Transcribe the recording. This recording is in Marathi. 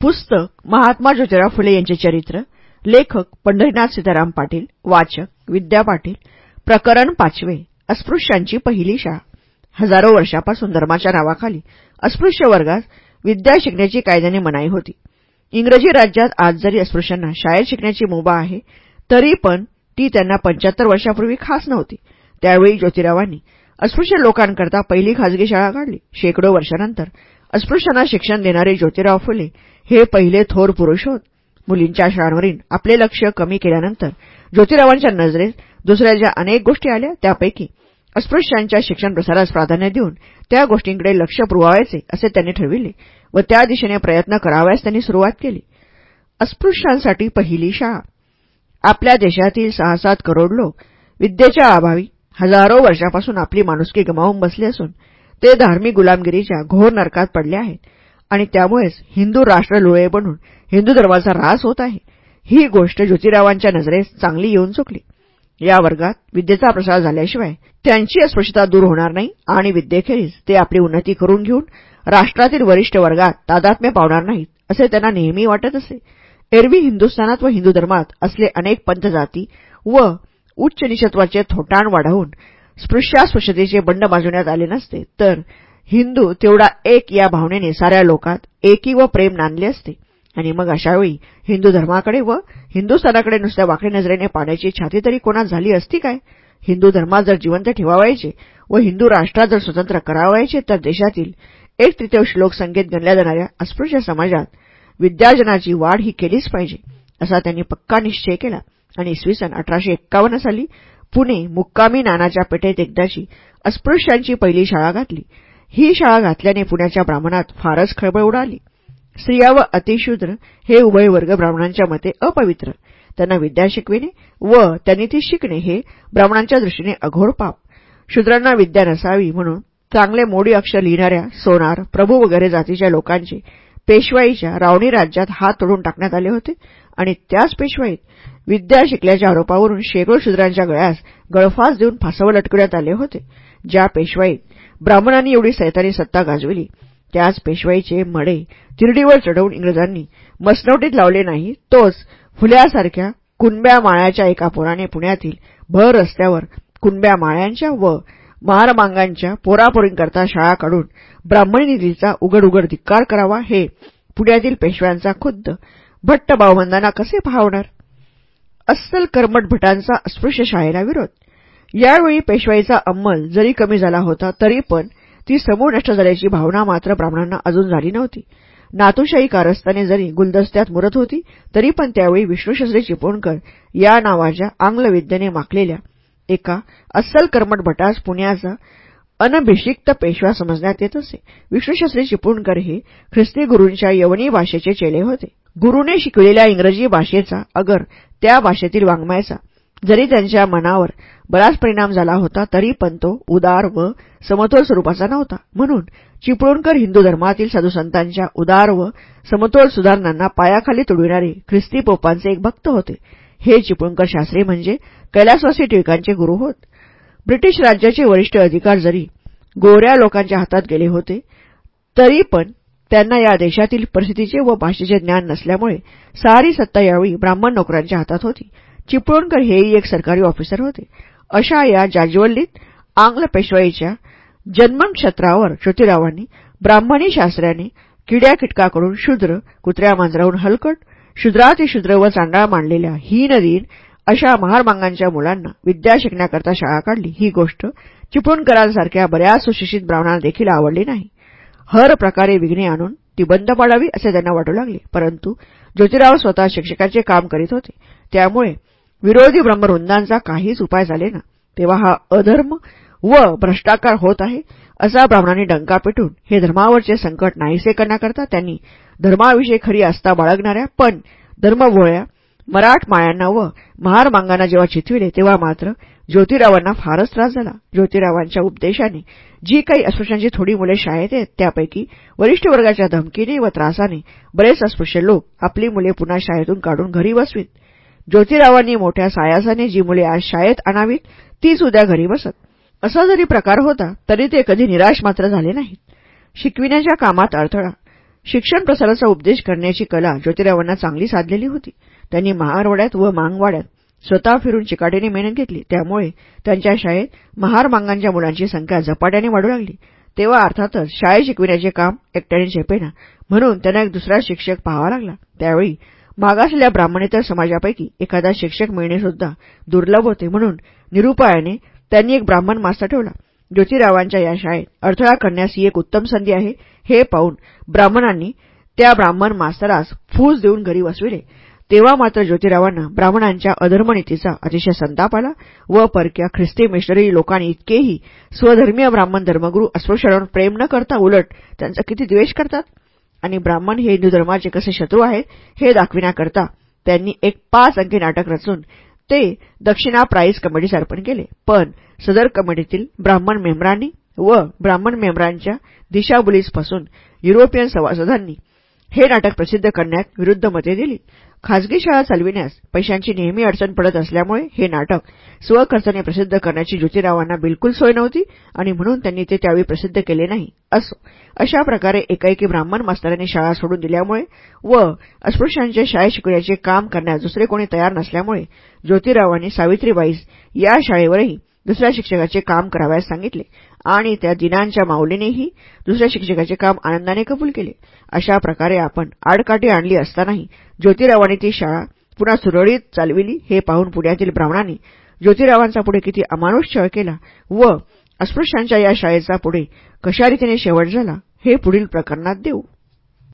पुस्तक महात्मा ज्योतिराव फुले यांचे चरित्र लेखक पंढरीनाथ सीताराम पाटील वाचक विद्या पाटील प्रकरण पाचवे अस्पृश्यांची पहिली शाळा. हजारो वर्षापासून धर्माच्या नावाखाली अस्पृश्य वर्गात विद्या शिकण्याची कायद्याने मनाई होती. इंग्रजी राज्यात आज जरी अस्पृश्यांना शाळेत शिकण्याची मुभा आहे तरी पण ती त्यांना पंच्याहत्तर वर्षापूर्वी खास नव्हती. त्यावेळी ज्योतिरावांनी अस्पृश्य लोकांकरता पहिली खाजगी शाळा काढली. शेकडो वर्षानंतर अस्पृश्यांना शिक्षण देणारे ज्योतिराव फुले हे पहिले थोर पुरुष होत. मुलींच्या शाळांवरील आपले लक्ष कमी केल्यानंतर ज्योतिरावांच्या नजरेत दुसऱ्या ज्या अनेक गोष्टी आल्या त्यापैकी अस्पृश्यांच्या शिक्षण प्रसारास प्राधान्य देऊन त्या गोष्टींकडे लक्ष पुरवायचे असे त्यांनी ठरविले व त्या दिशेने प्रयत्न करावयास त्यांनी सुरुवात केली. अस्पृश्यांसाठी पहिली शाळा. आपल्या देशातील सहा सात करोड लोक विद्येच्या अभावी हजारो वर्षापासून आपली माणुसकी गमावून बसले असून ते धार्मिक गुलामगिरीच्या घोर नरकात पडले आहेत. आणि त्यामुळेच हिंदू राष्ट्र लुळे बनून हिंदू धर्माचा ऱ्हास होत आहे. ही गोष्ट ज्योतिरावांच्या नजरेस चांगली येऊन चुकली. या वर्गात विद्येचा प्रसार झाल्याशिवाय त्यांची अस्पृश्यता दूर होणार नाही आणि विद्येखेरीज ते आपली उन्नती करून घेऊन राष्ट्रातील वरिष्ठ वर्गात तादात्म्य पावणार नाहीत असे त्यांना नेहमी वाटत असे. एरवी हिंदुस्थानात व हिंदू धर्मात असले अनेक पंथजाती व उच्च निषत्वाचे थोटाण वाढवून स्पृश्यास्पृश्यतेचे बंड बाजवण्यात आले नसते तर हिंदू तेवढा एक या भावनेने साऱ्या लोकात एकी व प्रेम नांदले असते. आणि मग अशावेळी हिंदू धर्माकडे व हिंदुस्थानाकडे नुसत्या वाकडी नजरेने पाण्याची छाती तरी कोणात झाली असती काय? हिंदू धर्मात जर जिवंत ठेवावायचे व हिंदू राष्ट्रात जर स्वतंत्र करावायचे तर देशातील एक तृतीयांश लोकसंख्येत गणल्या जाणाऱ्या अस्पृश्य समाजात विद्यार्जनाची वाढ ही केलीच पाहिजे असा त्यांनी पक्का निश्चय केला. आणि इसवी सन अठराशे एक्कावन्न साली पुणे मुक्कामी नानाच्या पेठेत एकदाची अस्पृश्यांची पहिली शाळा घातली. ही शाळा घातल्याने पुण्याच्या ब्राह्मणात फारच खळबळ उडाली. स्त्रिया व अतिशूद्र हे उभय वर्ग ब्राह्मणांच्या मते अपवित्र. त्यांना विद्या शिकविणे व त्यांनी ती शिकणे हे ब्राह्मणांच्या दृष्टीने अघोर पाप. शूद्रांना विद्या नसावी म्हणून चांगले मोडी अक्षर लिहिणाऱ्या सोनार प्रभू वगैरे जातीच्या लोकांचे पेशवाईच्या रावणी राज्यात हात तोडून टाकण्यात आले होते. आणि त्याच पेशवाईत विद्या शिकल्याच्या आरोपावरून शेकडो शूद्रांच्या गळ्यास गळफास देऊन फासावर लटकवण्यात आले होते. ज्या पेशवाईत ब्राह्मणांनी एवढी सैतानी सत्ता गाजविली त्याच पेशवाईचे मडे तिरडीवर चढवून इंग्रजांनी मसनवटीत लावले नाही तोच फुल्यासारख्या कुणब्या माळ्याच्या एका पोराने पुण्यातील भर रस्त्यावर कुणब्या माळ्यांच्या व मारमांगांच्या पोरापोरींकरता शाळा काढून ब्राह्मणी निधीचा उघड उघड धिक्कार करावा हे पुण्यातील पेशव्यांचा खुद्द भट्ट भावंदांना कसे पाहवणार? अस्सल कर्मट भटांचा अस्पृश्य शाळेला विरोध. यावेळी पेशवाईचा अंमल जरी कमी झाला होता तरी पण ती समूळ नष्ट झाल्याची भावना मात्र ब्राह्मणांना अजून झाली नव्हती. नातूशाही कारस्थाने जरी गुलदस्त्यात मुरत होती तरी पण त्यावेळी विष्णूशस्त्री चिपळूणकर या नावाच्या आंग्लविद्येने माखलेल्या एका अस्सल कर्मट भटास पुण्याचा अनभिषिक्त पेशवा समजण्यात येत असे. विष्णूशास्त्री चिपळूणकर हे ख्रिस्ती गुरूंच्या यवनी भाषेचे चेले होते. गुरुने शिकविलेल्या इंग्रजी भाषेचा अगर त्या भाषेतील वाङ्मयाचा. जरी त्यांच्या मनावर बराच परिणाम झाला होता तरी पण तो उदार व समतोल स्वरूपाचा नव्हता. म्हणून चिपळूणकर हिंदू धर्मातील साधुसंतांच्या उदार व समतोल सुधारणांना पायाखाली तुडविणारे ख्रिस्ती पोपांचे एक भक्त होते. हे चिपळूणकर शास्त्री म्हणजे कैलासवासी टिळकांचे गुरु होत. ब्रिटिश राज्याचे वरिष्ठ अधिकार जरी गोऱ्या लोकांच्या हातात गेले होते तरी पण त्यांना या देशातील परिस्थितीचे व भाषेचे ज्ञान नसल्यामुळे सारी सत्ता यावेळी ब्राह्मण नोकरांच्या हातात होती. चिपळूणकर हेही एक सरकारी ऑफिसर होते. अशा या जाज्वल्लीत आंग्ल पेशवाईच्या जन्मक्षत्रावर ज्योतिरावांनी ब्राह्मणी शास्त्राने किड्या किटकाकडून शूद्र कुत्र्या मांजराहून हलकट शूद्रातिशूद्र व चांडाळ मांडलेल्या हीनदीन अशा महारमांगांच्या मुलांना विद्या शिकण्याकरता शाळा काढली. ही गोष्ट चिपळूणकरांसारख्या बऱ्याच सुशिक्षित ब्राह्मणांना देखील आवडली नाही. हर प्रकारे विघ्ने आणून ती बंद पाडावी असे त्यांना वाटू लागले. परंतु ज्योतिराव स्वतः शिक्षकाचे काम करीत होते. त्यामुळे विरोधी ब्रह्मवृंदांचा काहीच उपाय झाले ना. तेव्हा हा अधर्म व भ्रष्टाकार होत आहे असा ब्राह्मणांनी डंका पेटून हे धर्मावरचे संकट नाहीसे करण्याकरता त्यांनी धर्माविषयी खरी आस्था बाळगणाऱ्या पण धर्मभोळ्या मराठ मायांना व महार मांगांना जेव्हा चिथविले तेव्हा मात्र ज्योतिरावांना फारच त्रास झाला. ज्योतिरावांच्या उपदेशाने जी काही अस्पृश्यांची थोडी मुले शाळेत आहेत त्यापैकी वरिष्ठ वर्गाच्या धमकीने व त्रासाने बरेच अस्पृश्य लोक आपली मुले पुन्हा शाळेतून काढून घरी बसवीत. ज्योतिरावांनी मोठ्या सायासाने जी मुले आज शाळेत आणावीत तीच उद्या घरी बसत. असा जरी प्रकार होता तरी ते कधी निराश मात्र झाले नाहीत. शिकविण्याच्या कामात अडथळा. शिक्षण प्रसाराचा उपदेश करण्याची कला ज्योतिरावांना चांगली साधलेली होती. त्यांनी महारवाड्यात व मांगवाड्यात स्वतः फिरून चिकाटीने मेहनत घेतली. त्यामुळे त्यांच्या शाळेत महार मांगांच्या मुलांची संख्या झपाट्याने वाढू लागली. तेव्हा अर्थातच शाळेत शिकविण्याचे काम एकट्याने झेपेना. म्हणून त्यांना एक दुसरा शिक्षक पाहावा लागला. त्यावेळी मागासलेल्या ब्राह्मणेतर समाजापैकी एखादा शिक्षक मिळणे सुद्धा दुर्लभ होते म्हणून निरुपायाने त्यांनी एक ब्राह्मण मास्तर ठेवला. ज्योतिरावांच्या या शाळेत अडथळा करण्यास ही एक उत्तम संधी आहे हे पाहून ब्राह्मणांनी त्या ब्राह्मण मास्तरास फूस देऊन घरी बसविले. तेव्हा मात्र ज्योतिरावांना ब्राह्मणांच्या अधर्मनीतीचा अतिशय संताप आला व परक्या ख्रिस्ती मिशनरी लोकांनी इतकेही स्वधर्मीय ब्राह्मण धर्मगुरू अस्पृश्यांवर प्रेम न करता उलट त्यांचा किती द्वेष करतात? आणि ब्राह्मण हे हिंदू धर्माचे कसे शत्रू आहेत हे दाखविण्याकरता त्यांनी एक पाच अंकी नाटक रचून ते दक्षिणा प्राईज कमिटीस अर्पण केले. पण सदर कमिटीतील ब्राह्मण मेंबरांनी व ब्राह्मण मेंबरांच्या दिशाभुलीसपासून युरोपियन सभासदांनी हे नाटक प्रसिद्ध करण्यात विरुद्ध मते दिली. खाजगी शाळा चालविण्यास पैशांची नेहमी अडचण पडत असल्यामुळे हे नाटक स्वखर्चाने प्रसिद्ध करण्याची ज्योतिरावांना बिलकुल सोय नव्हती आणि म्हणून त्यांनी ते त्यावेळी प्रसिद्ध केले नाही. असो अशा प्रकारे एकाएकी ब्राह्मण मास्तरांनी शाळा सोडून दिल्यामुळे व अस्पृश्यांचे शाळेत शिकवण्याचे काम करण्यास दुसरे कोणी तयार नसल्यामुळे ज्योतिरावांनी सावित्रीबाईस या शाळेवरही दुसऱ्या शिक्षकाचे काम करावयास सांगितले आणि त्या दिनांच्या माऊलीनेही दुसऱ्या शिक्षकाचे काम आनंदाने कबूल केले. अशा प्रकारे आपण आडकाठी आणली असतानाही ज्योतिरावांनी ती शाळा पुन्हा सुरळीत चालविली. हे पाहून पुण्यातील ब्राह्मणांनी ज्योतिरावांचा पुढे किती अमानुष छळ केला व अस्पृश्यांच्या या शाळेचा पुढे कशा रीतीने शेवट झाला हे पुढील प्रकरणात देऊ.